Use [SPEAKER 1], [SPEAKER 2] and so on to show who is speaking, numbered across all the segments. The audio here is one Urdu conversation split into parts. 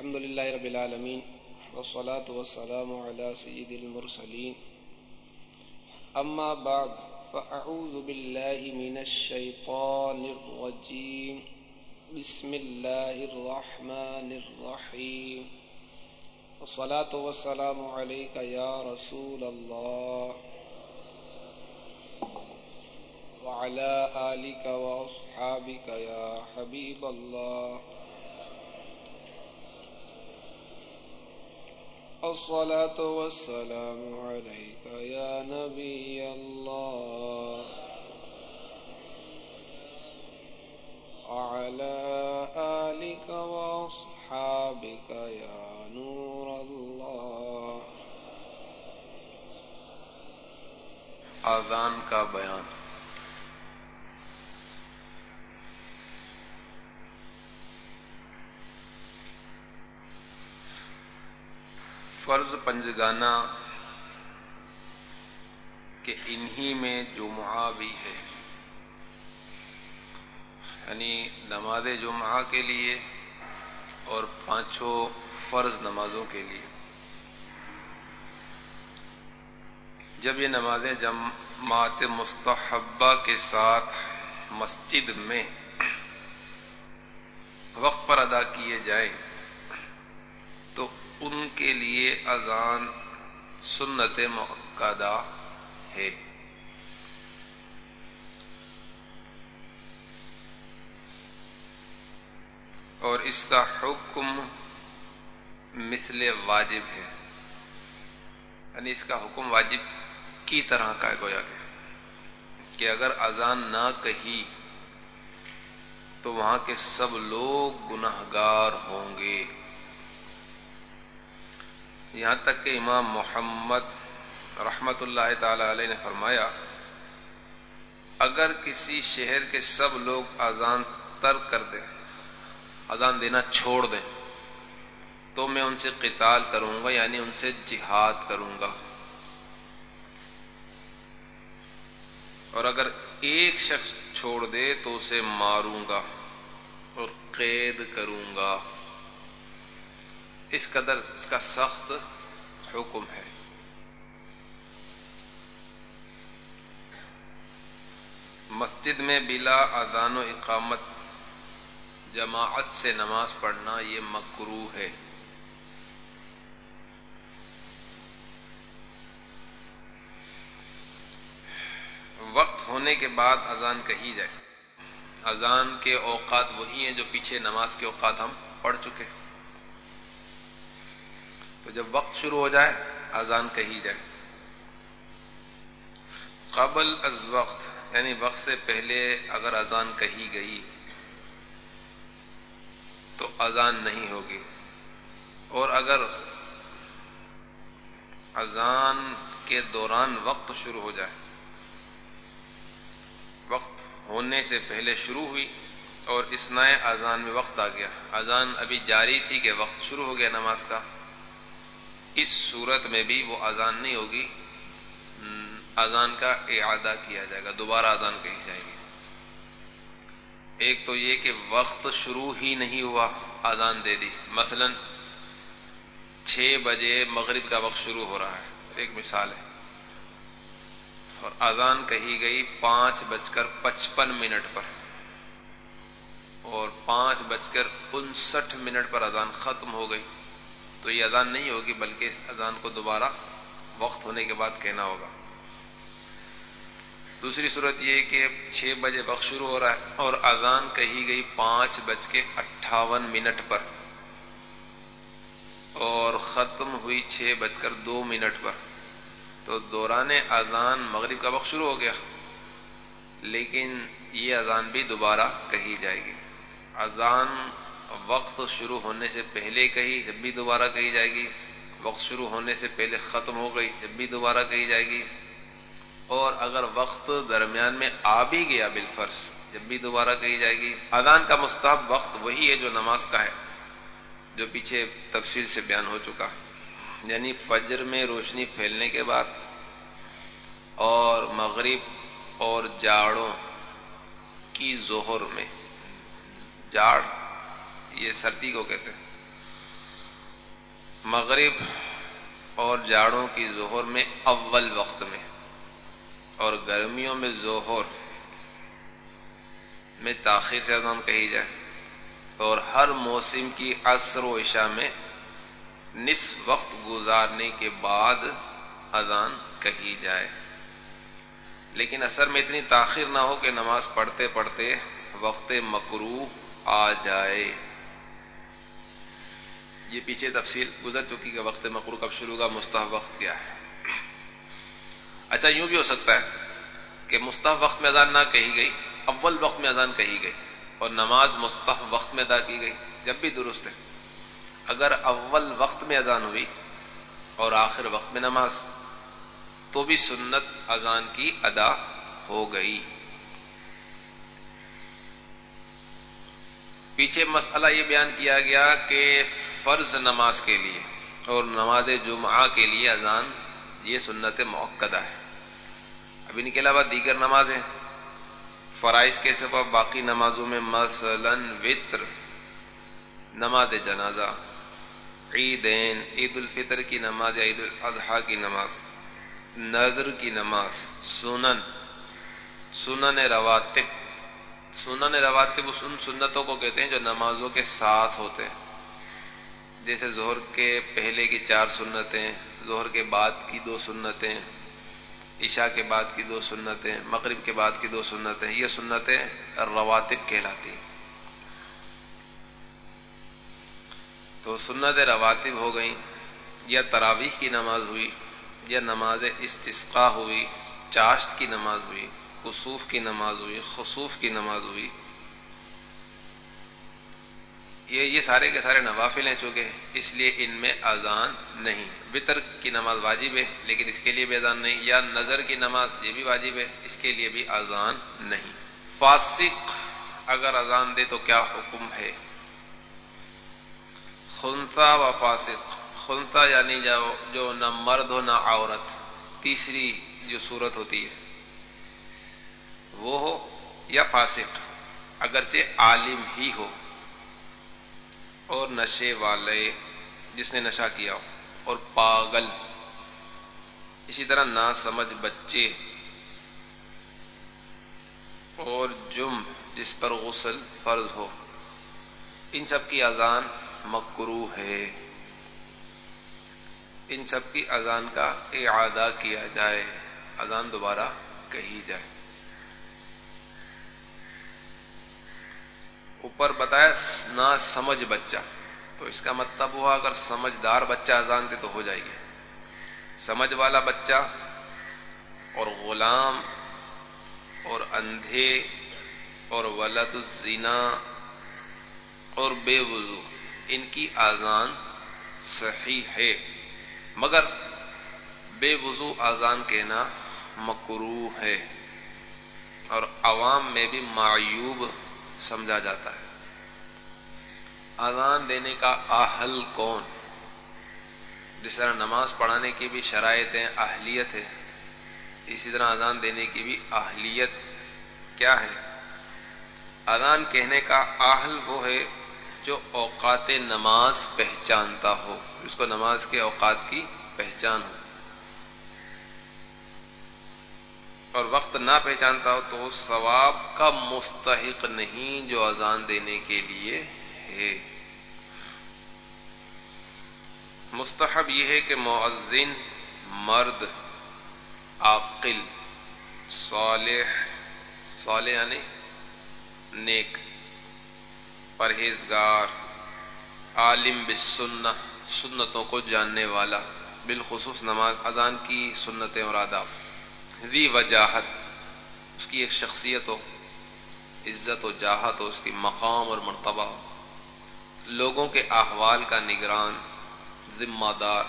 [SPEAKER 1] الحمد لله رب العالمين والصلاة والسلام على سيد المرسلين أما بعد فأعوذ بالله من الشيطان الرجيم بسم الله الرحمن الرحيم والصلاة والسلام عليك يا رسول الله وعلى آلك وأصحابك يا حبيب الله الصلاة والسلام عليك يا نبي الله. وعلى آلك وأصحابك يا نور الله.
[SPEAKER 2] آذان کا بیان۔ فرض پنجگانہ کہ انہی میں جمعہ بھی ہے۔ یعنی نماز جمعہ کے لیے اور پانچوں فرض نمازوں کے لیے۔ جب یہ نمازیں جماعت مستحبہ کے ساتھ مسجد میں وقت پر ادا کیے جائیں ان کے لیے اذان سنت مقدہ ہے۔ اور اس کا حکم مثل واجب ہے۔ یعنی اس کا حکم واجب کی طرح کا گویا گیا کہ اگر اذان نہ کہی تو وہاں کے سب لوگ گناہ گار ہوں گے۔ یہاں تک کہ امام محمد رحمت اللہ تعالی علیہ نے فرمایا، اگر کسی شہر کے سب لوگ اذان ترک کر دیں، اذان دینا چھوڑ دیں، تو میں ان سے قتال کروں گا یعنی ان سے جہاد کروں گا۔ اور اگر ایک شخص چھوڑ دے، تو اسے ماروں گا اور قید کروں گا۔ اس قدر اس کا سخت حکم ہے۔ مسجد میں بلا اذان و اقامت، جماعت سے نماز پڑھنا یہ مکرو ہے۔ وقت ہونے کے بعد اذان کہی جائے۔ اذان کے اوقات وہی ہیں جو پیچھے نماز کے اوقات ہم پڑھ چکے ہیں۔ تو جب وقت شروع ہو جائے، اذان کہی جائے۔ قبل از وقت یعنی وقت سے پہلے اگر اذان کہی گئی، تو اذان نہیں ہوگی۔ اور اگر اذان کے دوران وقت شروع ہو جائے، وقت ہونے سے پہلے شروع ہوئی اور اس نئے اذان میں وقت آ گیا۔ اذان ابھی جاری تھی کہ وقت شروع ہو گیا نماز کا۔ اس صورت میں بھی وہ اذان نہیں ہوگی۔ اذان کا اعادہ کیا جائے گا، دوبارہ اذان کہی جائے گی۔ ایک تو یہ کہ وقت شروع ہی نہیں ہوا اذان دے دی۔ مثلا چھ بجے مغرب کا وقت شروع ہو رہا ہے، ایک مثال ہے۔ اور اذان کہی گئی پانچ بج کر پچپن منٹ پر۔ اور پانچ بج کر انسٹھ منٹ پر اذان ختم ہو گئی۔ تو یہ اذان نہیں ہوگی، بلکہ اس اذان کو دوبارہ وقت ہونے کے بعد کہنا ہوگا۔ دوسری صورت یہ کہ چھ بجے وقت شروع ہو رہا ہے اور اذان کہی گئی پانچ بج کے اٹھاون منٹ پر۔ اور ختم ہوئی چھ بج کر دو منٹ پر۔ تو دوران اذان مغرب کا وقت شروع ہو گیا، لیکن یہ اذان بھی دوبارہ کہی جائے گی۔ اذان وقت شروع ہونے سے پہلے کہی، جب بھی دوبارہ کہی جائے گی، وقت شروع ہونے سے پہلے ختم ہو گئی، جب بھی دوبارہ کہی جائے گی۔ اور اگر وقت درمیان میں آ بھی گیا بالفرض، جب بھی دوبارہ کہی جائے گی، اذان کا مستحب وقت وہی ہے جو نماز کا ہے، جو پیچھے تفصیل سے بیان ہو چکا۔ یعنی فجر میں روشنی پھیلنے کے بعد اور مغرب اور جاڑوں کی ظہر میں، جاڑ یہ سردی کو کہتے ہیں۔ مغرب اور جاڑوں کی ظہر میں اول وقت میں اور گرمیوں میں ظہر میں تاخیر سے اذان کہی جائے۔ اور ہر موسم کی عصر و عشاء میں نصف وقت گزارنے کے بعد اذان کہی جائے۔ لیکن اثر میں اتنی تاخیر نہ ہو کہ نماز پڑھتے پڑھتے وقت مکرو آ جائے۔ یہ پیچھے تفصیل گزر چکی کہ وقت مکرو کب شروع کا مستحب وقت کیا ہے؟ اچھا یوں بھی ہو سکتا ہے کہ مستحب وقت میں اذان نہ کہی گئی، اول وقت میں اذان کہی گئی اور نماز مستحب وقت میں ادا کی گئی، جب بھی درست ہے۔ اگر اول وقت میں اذان ہوئی اور آخر وقت میں نماز، تو بھی سنت اذان کی ادا ہو گئی۔ پیچھے مسئلہ یہ بیان کیا گیا کہ فرض نماز کے لیے اور نماز جمعہ کے لیے اذان یہ سنت موقع ہے۔ اب ان کے علاوہ دیگر نمازیں فرائض کے سوا باقی نمازوں میں مثلا وطر، نماز جنازہ، عیدین عید الفطر کی نماز یا عید الاضحیٰ کی نماز نظر کی نماز، سنن سنن رواتب سنن رواتب ان سنتوں کو کہتے ہیں جو نمازوں کے ساتھ ہوتے ہیں۔ جیسے ظہر کے پہلے کی چار سنتیں، ظہر کے بعد کی دو سنتیں، عشاء کے بعد کی دو سنتیں، مغرب کے بعد کی دو سنتیں، یہ سنتیں رواتب کہلاتی تو سنت رواتب ہو گئیں، یا تراویح کی نماز ہوئی، یا نماز استسقا ہوئی، چاشت کی نماز ہوئی۔ خصوف کی نماز ہوئی، خصوف کی نماز ہوئی۔ یہ یہ سارے کے سارے نوافل ہیں چونکہ اس لیے ان میں اذان نہیں۔ وطر کی نماز واجب ہے، لیکن اس کے لیے بھی اذان نہیں۔ یا نظر کی نماز یہ بھی واجب ہے، اس کے لیے بھی اذان نہیں۔ فاسق اگر اذان دے تو کیا حکم ہے؟ خنتا و فاسق۔ خنتا یعنی جو نہ مرد ہو نہ عورت۔ تیسری جو صورت ہوتی ہے۔ وہ ہو یا فاسق اگرچہ عالم ہی ہو۔ اور نشے والے جس نے نشہ کیا ہو، اور پاگل۔ اسی طرح نہ سمجھ بچے۔ اور جم جس پر غسل فرض ہو۔ ان سب کی اذان مکرو ہے۔ ان سب کی اذان کا اعادہ کیا جائے، اذان دوبارہ کہی جائے۔ اوپر بتایا، نہ سمجھ بچہ۔ تو اس کا مطلب ہوا، اگر سمجھدار بچہ اذان دے تو ہو جائے گی۔ سمجھ والا بچہ اور غلام اور اندھے اور ولد الزنا اور بے وضو، ان کی آزان صحیح ہے۔ مگر بے وضو آزان کہنا مکرو ہے۔ اور عوام میں بھی معیوب سمجھا جاتا ہے۔ آزان دینے کا آہل کون؟ جس طرح نماز پڑھانے کی بھی شرائط ہیں اہلیت ہے اسی طرح اذان دینے کی بھی اہلیت کیا ہے؟ اذان کہنے کا آہل وہ ہے جو اوقات نماز پہچانتا ہو اس کو نماز کے اوقات کی پہچان ہو۔ اور وقت نہ پہچانتا ہو تو اس ثواب کا مستحق نہیں جو اذان دینے کے لیے ہے۔ مستحب یہ ہے کہ معذن مرد، عاقل، صالح صالح یعنی نیک، پرہیزگار، عالم بسنہ سنتوں کو جاننے والا، بالخصوص نماز، اذان کی سنتیں اور آداب۔ ذی وجاہت، اس کی ایک شخصیت ہو، عزت و جاہت ہو، اس کی مقام اور مرتبہ ہو۔ لوگوں کے احوال کا نگران، ذمہ دار۔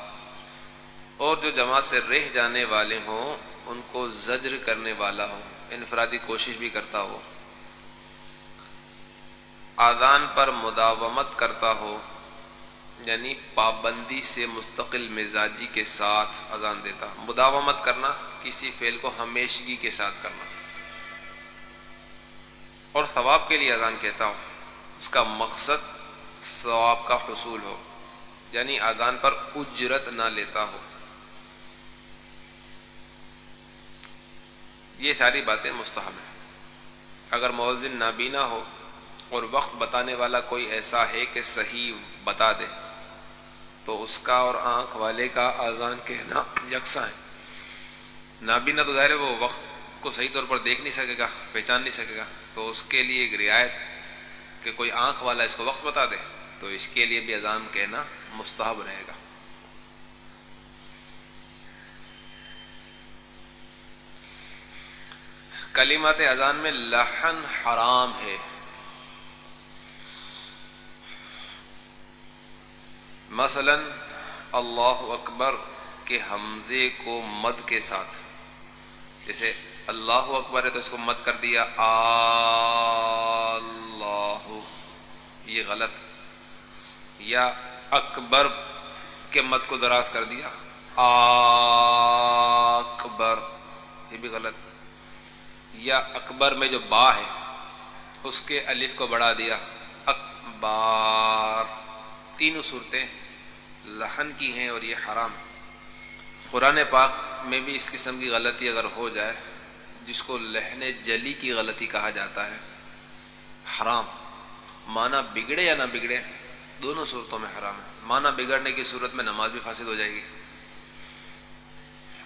[SPEAKER 2] اور جو جماعت سے رہ جانے والے ہوں، ان کو زجر کرنے والا ہو انفرادی کوشش بھی کرتا ہو۔ آزان پر مداومت کرتا ہو یعنی پابندی سے مستقل مزاجی کے ساتھ اذان دیتا۔ مداومت کرنا، کسی فعل کو ہمیشگی کے ساتھ کرنا۔ اور ثواب کے لیے اذان کہتا ہوں۔ اس کا مقصد ثواب کا حصول ہو یعنی آزان پر اجرت نہ لیتا ہو۔ یہ ساری باتیں مستحب ہیں۔ اگر مؤذن نابینا ہو اور وقت بتانے والا کوئی ایسا ہے کہ صحیح بتا دے تو اس کا اور آنکھ والے کا آزان کہنا یکساں ہے۔ نابینا تو ظاہر ہے وہ وقت کو صحیح طور پر دیکھ نہیں سکے گا، پہچان نہیں سکے گا۔ تو اس کے لیے ایک رعایت کہ کوئی آنکھ والا اس کو وقت بتا دے، تو اس کے لیے بھی اذان کہنا مستحب رہے گا۔ کلیمات اذان میں لہن حرام ہے۔ مثلا اللہ اکبر کے حمزے کو مد کے ساتھ۔ جیسے اللہ اکبر ہے تو اس کو مد کر دیا۔ اللہ، یہ غلط۔ یا اکبر کے مد کو دراز کر دیا۔ اکبر، یہ بھی غلط۔ یا اکبر میں جو با ہے، اس کے الف کو بڑھا دیا۔ اکبار۔ تینوں صورتیں لہن کی ہیں اور یہ حرام قرآن پاک میں بھی اس قسم کی غلطی اگر ہو جائے، جس کو لہن جلی کی غلطی کہا جاتا ہے، حرام۔ مانا بگڑے یا نہ بگڑے، دونوں صورتوں میں حرام ہے۔ مانا بگڑنے کی صورت میں نماز بھی فاسد ہو جائے گی۔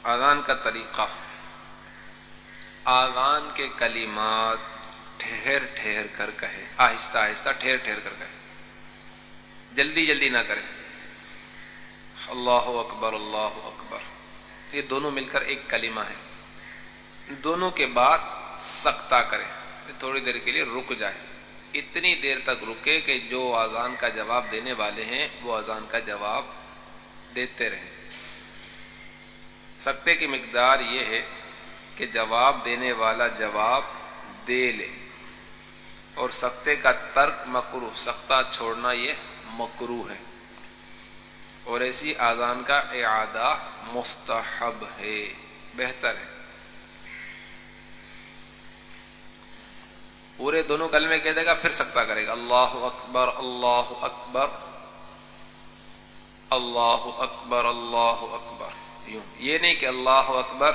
[SPEAKER 2] آغان کا طریقہ۔ آغان کے کلمات ٹھہر ٹھہر کر کہے، آہستہ آہستہ ٹھہر ٹھہر کر کہے۔ جلدی جلدی نہ کرے اللہ اکبر اللہ اکبر۔ یہ دونوں مل کر ایک کلمہ ہے۔ دونوں کے بعد سکتا کرے تھوڑی دیر کے لیے رک جائے اتنی دیر تک رکے کہ جو اذان کا جواب دینے والے ہیں، وہ اذان کا جواب دیتے رہیں۔ سکتے کی مقدار یہ ہے کہ جواب دینے والا جواب دے لے۔ اور سکتے کا ترک مکرو سکتا چھوڑنا یہ مکرو ہے۔ اور ایسی آزان کا اعادہ مستحب ہے، بہتر ہے۔ پورے دونوں کلمے کہہ دے گا، پھر سکتا کرے گا۔ اللہ اکبر اللہ اکبر اللہ اکبر اللہ اکبر۔ یوں۔ یہ نہیں کہ اللہ اکبر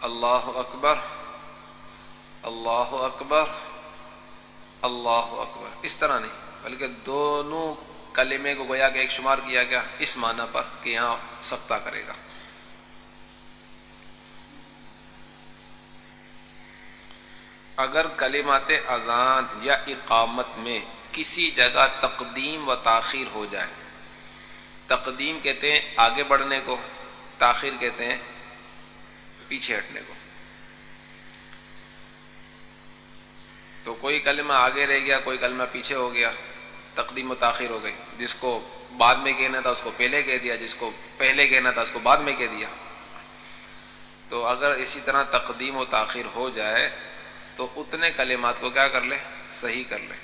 [SPEAKER 2] اللہ اکبر اللہ اکبر اللہ اکبر۔ اس طرح نہیں۔ بلکہ دونوں کلمے کو گویا کہ ایک شمار کیا گیا اس معنی پر کہ یہاں سکتا کرے گا۔ اگر کلمات اذان یا اقامت میں کسی جگہ تقدیم و تاخیر ہو جائے، تقدیم کہتے ہیں آگے بڑھنے کو، تاخیر کہتے ہیں پیچھے ہٹنے کو۔ تو کوئی کلمہ آگے رہ گیا، کوئی کلمہ پیچھے ہو گیا تقدیم و تاخیر ہو گئی۔ جس کو بعد میں کہنا تھا، اس کو پہلے کہہ دیا۔ جس کو پہلے کہنا تھا، اس کو بعد میں کہہ دیا۔ تو اگر اسی طرح تقدیم و تاخیر ہو جائے، تو اتنے کلمات کو کیا کر لے؟ صحیح کر لے۔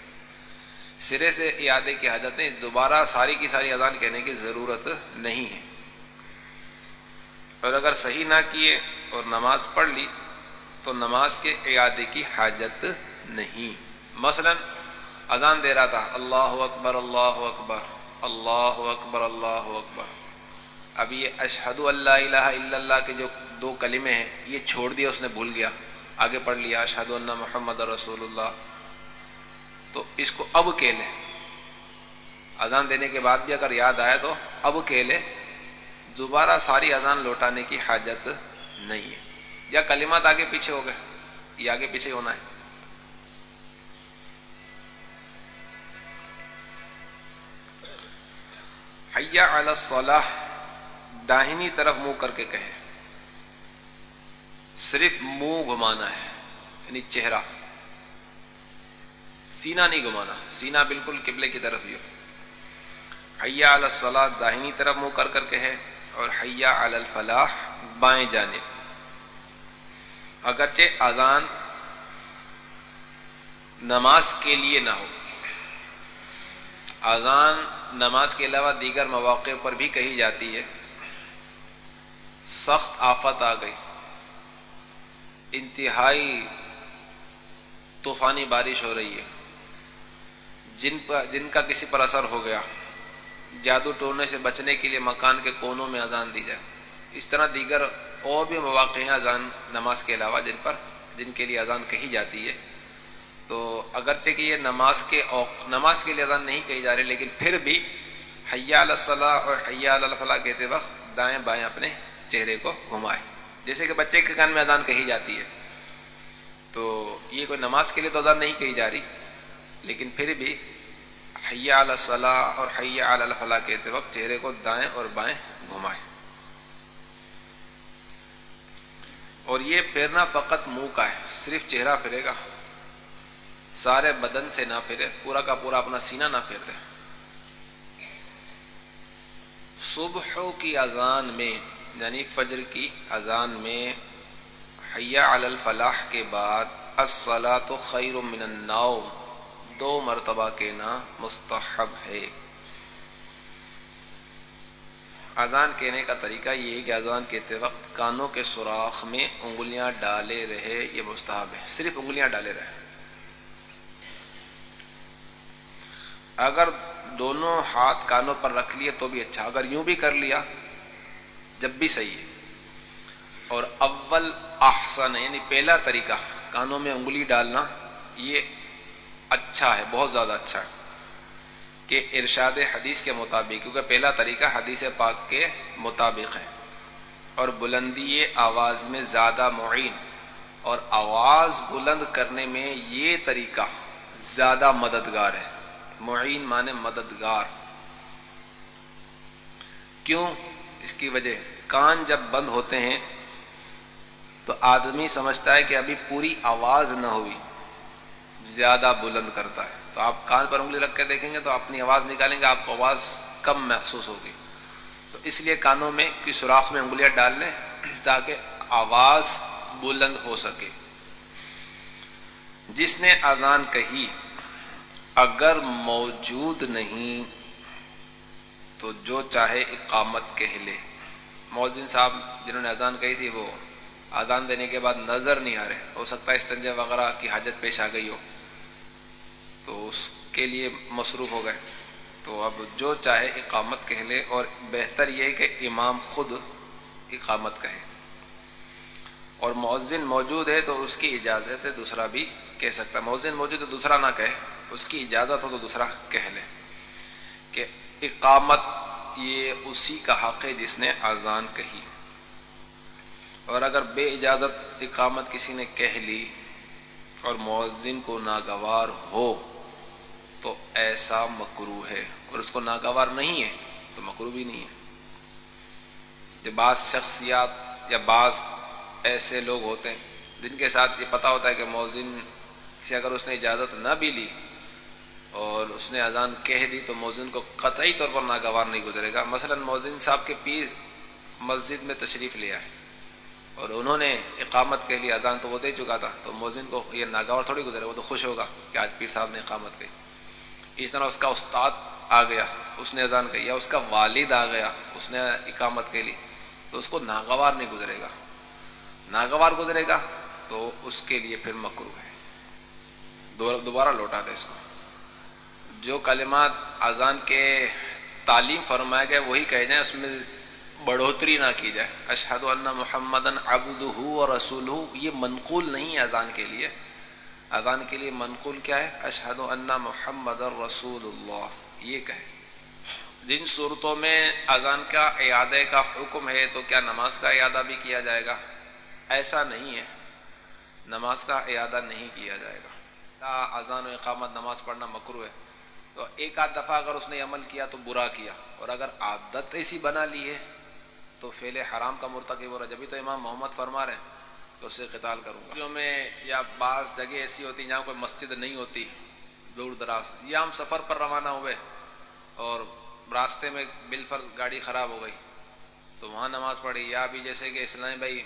[SPEAKER 2] سرے سے یادیں کی حاجتیں دوبارہ ساری کی ساری اذان کہنے کی ضرورت نہیں ہے۔ اور اگر صحیح نہ کیے اور نماز پڑھ لی، تو نماز کے اعادے کی حاجت نہیں۔ مثلا اذان دے رہا تھا۔ اللہ اکبر اللہ اکبر اللہ اکبر اللہ اکبر۔ اب یہ اشہد اللہ الہ الا اللہ کے جو دو کلمے ہیں، یہ چھوڑ دیا، اس نے بھول گیا۔ آگے پڑھ لیا اشہد اللہ محمد رسول اللہ۔ تو اس کو اب کے لے۔ اذان دینے کے بعد بھی اگر یاد آئے تو اب کے لے۔ دوبارہ ساری اذان لوٹانے کی حاجت نہیں ہے۔ یا کلمات آگے پیچھے ہو گئے یہ آگے پیچھے ہونا ہے۔ حیا علی الصلاح، داہنی طرف منہ کر کے کہے۔ صرف منہ گھمانا ہے یعنی چہرہ۔ سینا نہیں گھمانا سینا بالکل قبلے کی طرف ہی ہو۔ حیا علی الصلاح، داہنی طرف منہ کر کر کے ہے اور حیا علی الفلاح، بائیں جانے اگرچہ اذان نماز کے لیے نہ ہو، اذان نماز کے علاوہ دیگر مواقع پر بھی کہی جاتی ہے۔ سخت آفت آ گئی۔ انتہائی طوفانی بارش ہو رہی ہے۔ جن پر جن کا کسی پر اثر ہو گیا۔ جادو ٹوڑنے سے بچنے کے لیے مکان کے کونوں میں اذان دی جائے۔ اس طرح دیگر اور بھی مواقع ہیں اذان نماز کے علاوہ جن پر جن کے لیے اذان کہی جاتی ہے۔ تو اگرچہ کہ یہ نماز کے نماز کے لیے اذان نہیں کہی جا رہی، لیکن پھر بھی حیا الصلاح اور حیا الفلاح کہتے وقت دائیں بائیں اپنے چہرے کو گھمائے جیسے کہ بچے کے کان میں اذان کہی جاتی ہے۔ تو یہ کوئی نماز کے لیے تو اذان نہیں کہی جا رہی، لیکن پھر بھی حیا الصلاح اور حیا الفلاح کہتے وقت چہرے کو دائیں اور بائیں گھمائے اور یہ پھیرنا فقط منہ کا ہے، صرف چہرہ پھرے گا۔ سارے بدن سے نہ پھرے، پورا کا پورا اپنا سینہ نہ پھر دے صبح کی اذان میں یعنی فجر کی اذان میں، حیا الفلاح کے بعد تو خیر من النوم۔ دو مرتبہ کے نا مستحب ہے۔ اذان کہنے کا طریقہ یہ ہے کہ اذان کہتے وقت کانوں کے سوراخ میں انگلیاں ڈالے رہے، یہ مستحب ہے۔ صرف انگلیاں ڈالے رہے۔ اگر دونوں ہاتھ کانوں پر رکھ لیے تو بھی اچھا اگر یوں بھی کر لیا، جب بھی صحیح ہے۔ اور اول احسن یعنی پہلا طریقہ، کانوں میں انگلی ڈالنا، یہ اچھا ہے، بہت زیادہ اچھا ہے۔ کہ ارشاد حدیث کے مطابق، کیونکہ پہلا طریقہ حدیث پاک کے مطابق ہے۔ اور بلندی آواز میں زیادہ معین، اور آواز بلند کرنے میں یہ طریقہ زیادہ مددگار ہے۔ معین مانے مددگار۔ کیوں؟ اس کی وجہ، کان جب بند ہوتے ہیں تو آدمی سمجھتا ہے کہ ابھی پوری آواز نہ ہوئی، زیادہ بلند کرتا ہے۔ تو آپ کان پر انگلی رکھ کے دیکھیں گے تو اپنی آواز نکالیں گے، آپ کو آواز کم محسوس ہوگی۔ تو اس لیے کانوں میں کی سوراخ میں انگلیاں ڈال لیں تاکہ آواز بلند ہو سکے۔ جس نے اذان کہی اگر موجود نہیں تو جو چاہے اقامت کہہ لے۔ مولزن صاحب جنہوں نے اذان کہی تھی وہ اذان دینے کے بعد نظر نہیں آ رہے۔ ہو سکتا ہے استنجا وغیرہ کی حاجت پیش آ گئی ہو۔ تو اس کے لیے مصروف ہو گئے۔ تو اب جو چاہے اقامت کہہ لے اور بہتر یہ کہ امام خود اقامت کہے۔ اور مؤذن موجود ہے تو اس کی اجازت ہے، دوسرا بھی کہہ سکتا ہے۔ مؤذن موجود ہے دوسرا نہ کہے۔ اس کی اجازت ہو تو دوسرا کہہ لے کہ اقامت یہ اسی کا حق ہے جس نے اذان کہی۔ اور اگر بے اجازت اقامت کسی نے کہہ لی اور مؤذن کو ناگوار ہو تو ایسا مکرو ہے۔ اور اس کو ناگوار نہیں ہے تو مکرو بھی نہیں ہے۔ جو بعض شخصیات یا بعض ایسے لوگ ہوتے ہیں جن کے ساتھ یہ پتا ہوتا ہے کہ موزن سے اگر اس نے اجازت نہ بھی لی اور اس نے اذان کہہ دی تو موزن کو قطعی طور پر ناگوار نہیں گزرے گا۔ مثلا موزن صاحب کے پیر مسجد میں تشریف لیا ہے اور انہوں نے اقامت کے لیے اذان تو وہ دے چکا تھا۔ تو موزن کو یہ ناگوار تھوڑی گزرے، وہ تو خوش ہوگا کہ آج پیر صاحب نے اقامت کی۔ اس طرح اس کا استاد آ گیا، اس نے اذان کہی یا اس کا والد آ گیا، اس نے اقامت کے لی تو اس کو ناگوار نہیں گزرے گا۔ ناگوار گزرے گا تو اس کے لیے پھر مکرو ہے۔ دوبارہ لوٹا دے اس کو۔ جو کلمات اذان کے تعلیم فرمائے گئے، وہی کہہ جائیں، اس میں بڑھوتری نہ کی جائے۔ اشہد اللہ محمد ابود اور رسول یہ منقول نہیں ہے اذان کے لیے۔ اذان کے لیے منقول کیا ہے؟ اشہد اللہ محمد رسول اللہ یہ کہے جن صورتوں میں اذان کا اعادے کا حکم ہے، تو کیا نماز کا اعادہ بھی کیا جائے گا؟ ایسا نہیں ہے۔ نماز کا اعادہ نہیں کیا جائے گا۔ اذان و اقامت نماز پڑھنا مکرو ہے۔ تو ایک آدھ دفعہ اگر اس نے عمل کیا تو برا کیا۔ اور اگر عادت ایسی بنا لی ہے تو فیل حرام کا مرتکب ہو رہا جبھی تو امام محمد فرما رہے ہیں تو اس سے قتال کروں گا۔ میں یا بعض جگہ ایسی ہوتی جہاں کوئی مسجد نہیں ہوتی، دور دراز یا ہم سفر پر روانہ ہوئے اور راستے میں بل پر گاڑی خراب ہو گئی، تو وہاں نماز پڑھی۔ یا بھی جیسے کہ اسلامی بھائی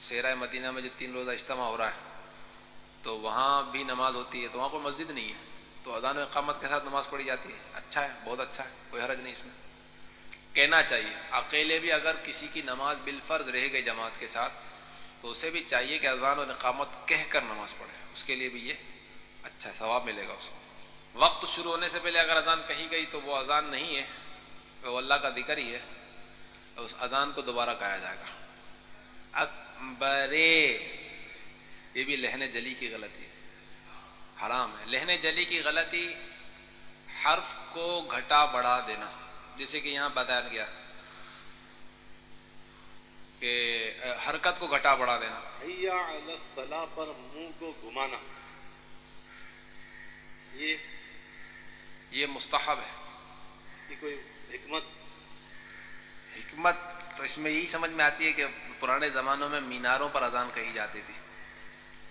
[SPEAKER 2] سیرا مدینہ میں جو تین روزہ اجتماع ہو رہا ہے، تو وہاں بھی نماز ہوتی ہے، تو وہاں کوئی مسجد نہیں ہے۔ تو اذان اقامت کے ساتھ نماز پڑھی جاتی ہے۔ اچھا ہے، بہت اچھا ہے، کوئی حرج نہیں اس میں۔ کہنا چاہیے، اکیلے بھی اگر کسی کی نماز بالفرض رہ گئی جماعت کے ساتھ، تو اسے بھی چاہیے کہ اذان و نقامت کہہ کر نماز پڑھے۔ اس کے لیے بھی یہ اچھا ثواب ملے گا اس کو۔ وقت شروع ہونے سے پہلے اگر اذان کہی گئی تو وہ اذان نہیں ہے، وہ اللہ کا ذکر ہی ہے۔ اس اذان کو دوبارہ کہا جائے گا۔ اکبرے، یہ بھی لہنے جلی کی غلطی ہے۔ حرام ہے۔ لہنے جلی کی غلطی حرف کو گھٹا بڑھا دینا۔ جیسے کہ یہاں بتایا گیا کہ حرکت کو گھٹا بڑھا دینا۔
[SPEAKER 3] پر منہ کو گھمانا۔ یہ
[SPEAKER 2] یہ مستحب ہے۔
[SPEAKER 3] کوئی حکمت؟
[SPEAKER 2] حکمت تو اس میں یہی سمجھ میں آتی ہے کہ پرانے زمانوں میں میناروں پر اذان کہی جاتی تھی۔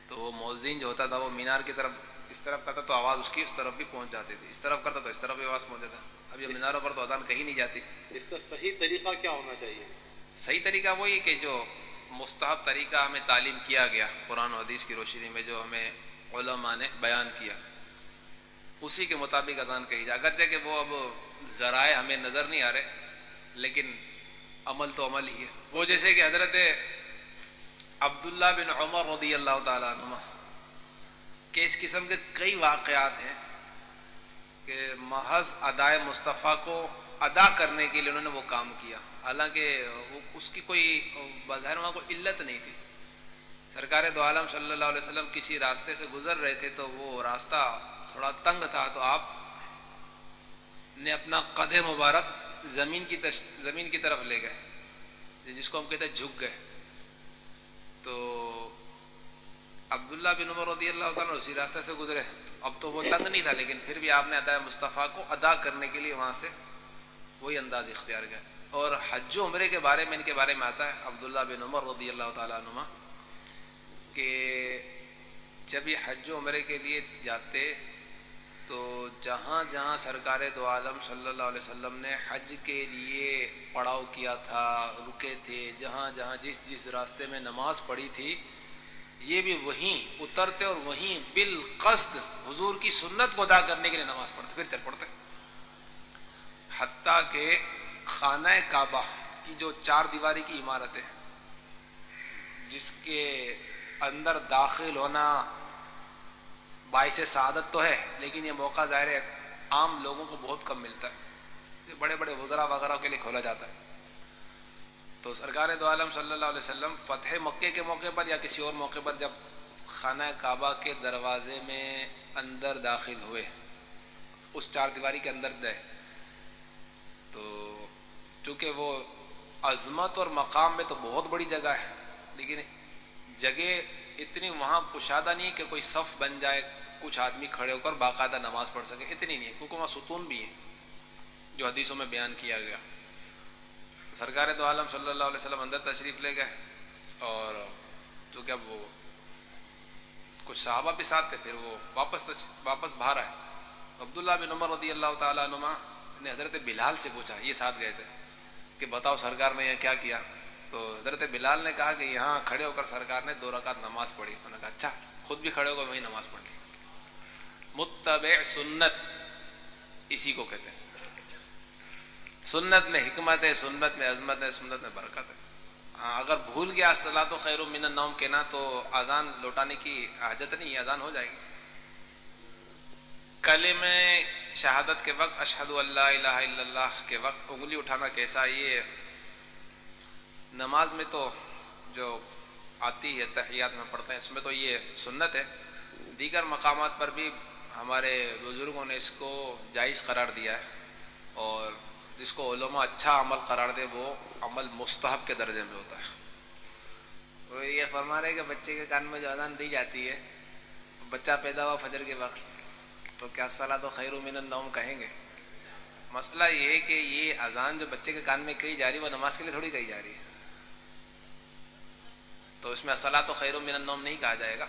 [SPEAKER 2] تو وہ موزین جو ہوتا تھا وہ مینار کی طرف اس طرف کرتا تو آواز اس کی اس طرف بھی پہنچ جاتی تھی۔ اس طرف کرتا تو اس طرف بھی آواز پہنچ جاتا۔ اب یہ میناروں پر تو اذان کہیں نہیں جاتی۔
[SPEAKER 3] اس کا صحیح طریقہ کیا ہونا چاہیے؟
[SPEAKER 2] صحیح طریقہ وہی کہ جو مستحب طریقہ ہمیں تعلیم کیا گیا قرآن و حدیث کی روشنی میں جو ہمیں علماء نے بیان کیا اسی کے مطابق اذان کہی جائے۔ اگرچہ کہ وہ اب ذرائع ہمیں نظر نہیں آ رہے لیکن عمل تو عمل ہی ہے۔ وہ جیسے کہ حضرت عبداللہ بن عمر رضی اللہ تعالیٰ عنہ کہ اس قسم کے کئی واقعات ہیں کہ محض ادائے مصطفیٰ کو ادا کرنے کے لیے انہوں نے وہ کام کیا۔ حالانکہ اس کی کوئی بظاہر وہاں کوئی علت نہیں تھی۔ سرکار دو عالم صلی اللہ علیہ وسلم کسی راستے سے گزر رہے تھے تو وہ راستہ تھوڑا تنگ تھا۔ تو آپ نے اپنا قد مبارک زمین کی تش... زمین کی طرف لے گئے، جس کو ہم کہتے ہیں جھک گئے۔ تو عبداللہ بن عمر رضی اللہ تعالیٰ اسی راستے سے گزرے۔ اب تو وہ تنگ نہیں تھا، لیکن پھر بھی آپ نے ادا مصطفیٰ کو ادا کرنے کے لیے وہاں سے وہی انداز اختیار کیا۔ اور حج و عمرے کے بارے میں، ان کے بارے میں آتا ہے عبداللہ بن عمر رضی اللہ تعالیٰ عنما کہ جب یہ حج و عمرے کے لیے جاتے تو جہاں جہاں سرکار دو عالم صلی اللہ علیہ وسلم نے حج کے لیے پڑاؤ کیا تھا، رکے تھے، جہاں جہاں جس جس راستے میں نماز پڑھی تھی یہ بھی وہیں اترتے اور وہیں بالقصد حضور کی سنت کو ادا کرنے کے لیے نماز پڑھتے، پھر چل پڑتے۔ حتیٰ کہ خانہ کعبہ کی جو چار دیواری کی عمارت ہے جس کے اندر داخل ہونا باعث سعادت تو ہے، لیکن یہ موقع ظاہر ہے عام لوگوں کو بہت کم ملتا ہے۔ بڑے بڑے وزرا وغیرہ کے لیے کھولا جاتا ہے۔ تو سرکار دو عالم صلی اللہ علیہ وسلم فتح مکے کے موقع پر یا کسی اور موقع پر جب خانہ کعبہ کے دروازے میں اندر داخل ہوئے، اس چار دیواری کے اندر گئے، تو چونکہ وہ عظمت اور مقام میں تو بہت بڑی جگہ ہے، لیکن جگہ اتنی وہاں کشادہ نہیں کہ کوئی صف بن جائے، کچھ آدمی کھڑے ہو کر باقاعدہ نماز پڑھ سکے، اتنی نہیں ہے، کیونکہ وہاں ستون بھی ہے جو حدیثوں میں بیان کیا گیا۔ سرکار تو عالم صلی اللہ علیہ وسلم اندر تشریف لے گئے اور تو کیا وہ کچھ صحابہ بھی ساتھ تھے، پھر وہ واپس واپس باہر آئے۔ عبداللہ بن عمر رضی اللہ تعالیٰ عنما نے حضرت بلال سے پوچھا، یہ ساتھ گئے تھے کہ بتاؤ سرکار نے یہ کیا کیا؟ تو حضرت بلال نے کہا کہ یہاں کھڑے ہو کر سرکار نے دو رکعت نماز پڑھی۔ انہوں نے کہا اچھا خود بھی کھڑے ہو کر وہی نماز پڑھ لی متبع سنت، اسی کو کہتے ہیں۔ سنت میں حکمت ہے، سنت میں عظمت ہے، سنت میں برکت ہے۔ ہاں، اگر بھول گیا سلا تو خیر من النوم کہنا تو آزان لوٹانے کی حاجت نہیں آزان ہو جائے گی۔ کلے میں شہادت کے وقت، اشہد اللہ الہ الا اللہ کے وقت انگلی اٹھانا کیسا یہ نماز میں تو جو آتی ہے، تحیات میں پڑھتے ہیں، اس میں تو یہ سنت ہے۔ دیگر مقامات پر بھی ہمارے بزرگوں نے اس کو جائز قرار دیا ہے اور جس کو علماء اچھا عمل قرار دے وہ عمل مستحب کے درجے میں ہوتا ہے۔ وہ یہ فرما رہے کہ بچے کے کان میں جو اذان دی جاتی ہے، بچہ پیدا ہوا فجر کے وقت، تو کیا صلاح تو خیر من النوم کہیں گے؟ مسئلہ یہ ہے کہ یہ اذان جو بچے کے کان میں کہی جا رہی ہے، وہ نماز کے لیے تھوڑی کہی جا رہی ہے۔ تو اس میں صلاح تو خیر من النوم نہیں کہا جائے گا۔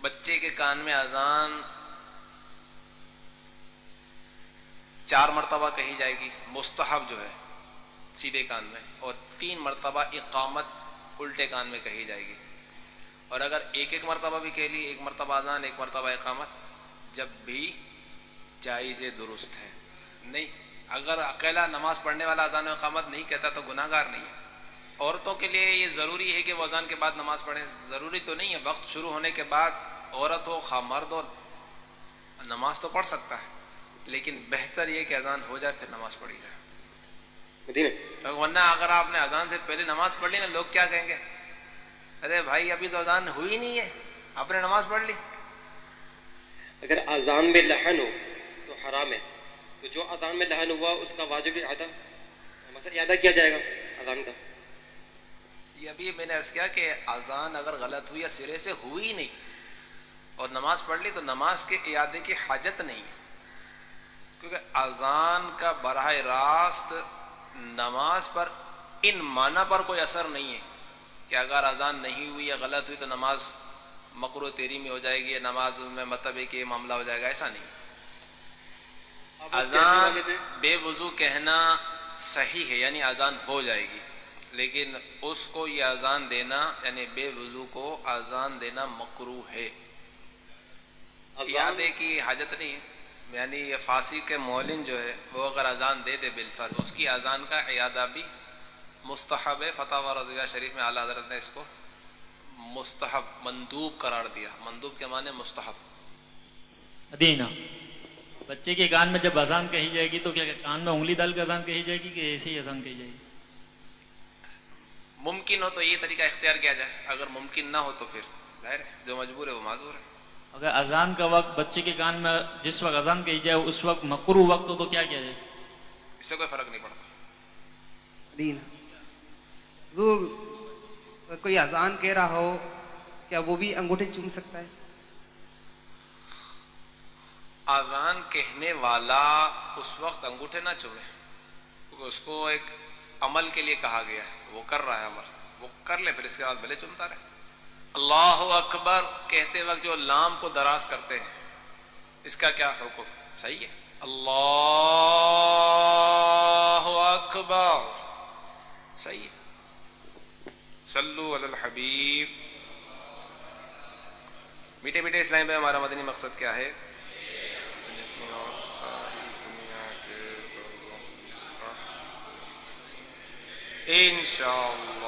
[SPEAKER 2] بچے کے کان میں اذان چار مرتبہ کہی جائے گی، مستحب جو ہے، سیدھے کان میں، اور تین مرتبہ اقامت الٹے کان میں کہی جائے گی۔ اور اگر ایک ایک مرتبہ بھی کہہ لی، ایک مرتبہ اذان، ایک مرتبہ اقامت، جب بھی جائز درست ہے۔ نہیں، اگر اکیلا نماز پڑھنے والا اذان اقامت نہیں کہتا تو گناہ گار نہیں ہے۔ عورتوں کے لیے یہ ضروری ہے کہ وہ اذان کے بعد نماز پڑھیں، ضروری تو نہیں ہے۔ وقت شروع ہونے کے بعد عورت ہو، خواہ مرد ہو، نماز تو پڑھ سکتا ہے۔ لیکن بہتر یہ کہ اذان ہو جائے پھر نماز پڑھی جائے۔ ورنہ اگر آپ نے اذان سے پہلے نماز پڑھ لی نا لوگ کیا کہیں گے؟ ارے بھائی ابھی تو اذان ہوئی نہیں ہے۔ آپ نے نماز پڑھ لی۔
[SPEAKER 4] اگر اذان میں لحن ہو تو حرام ہے۔ تو جو اذان میں لحن ہوا اس کا واجب ادا مطلب ادا کیا جائے گا اذان کا؟
[SPEAKER 2] یہ ابھی میں نے عرض کیا کہ اذان اگر غلط ہوئی یا سرے سے ہوئی نہیں اور نماز پڑھ لی تو نماز کے اعادے کی حاجت نہیں ہے۔ کیونکہ اذان کا براہ راست نماز پر ان معنی پر کوئی اثر نہیں ہے کہ اگر اذان نہیں ہوئی یا غلط ہوئی تو نماز مکرو تیری میں ہو جائے گی یا نماز میں مطلب ہے کہ یہ معاملہ ہو جائے گا ایسا نہیں۔ اذان بے وضو کہنا صحیح ہے یعنی اذان ہو جائے گی لیکن اس کو یہ اذان دینا یعنی بے وضو کو اذان دینا مکرو ہے۔
[SPEAKER 3] اذان؟
[SPEAKER 2] اعادے کی حاجت نہیں ہے؟ یعنی یہ فارسی کے مولن جو ہے وہ اگر اذان دے دے بالفرض اس کی اذان کا اعادہ بھی مستحب ہے فتح و رضیہ شریف میں اعلیٰ حضرت نے اس کو مستحب مندوب قرار دیا۔ مندوب کے معنی مستحب۔
[SPEAKER 5] مدینہ۔ بچے کے کان میں جب اذان کہی جائے گی تو کیا کان میں انگلی ڈال کے اذان کہی جائے گی کہ ایسے ہی اذان کہی جائے گی؟
[SPEAKER 2] ممکن ہو تو یہ طریقہ اختیار کیا جائے۔ اگر ممکن نہ ہو تو پھر ظاہر ہے جو مجبور ہے وہ معذور ہے۔
[SPEAKER 5] اگر اذان کا وقت بچے کے کان میں جس وقت اذان کہی جائے اس وقت مکرو وقت ہو تو کیا کیا جائے؟
[SPEAKER 2] اس سے کوئی فرق نہیں پڑتا۔
[SPEAKER 6] دین۔ کوئی اذان کہہ رہا ہو کیا وہ بھی انگوٹھے چوم سکتا ہے؟
[SPEAKER 2] اذان کہنے والا اس وقت انگوٹھے نہ چومے کیونکہ اس کو ایک عمل کے لیے کہا گیا ہے۔ وہ کر رہا ہے عمل۔ وہ کر لے پھر اس کے بعد بھلے چومتا رہے۔ اللہ اکبر کہتے وقت جو لام کو دراز کرتے ہیں، اس کا کیا حکم؟ صحیح ہے۔ اللہ اکبر۔ صحیح ہے۔ صلو علی الحبیب۔ میٹھے میٹھے اسلام پہ ہمارا مدنی مقصد کیا ہے؟ ان شاء اللہ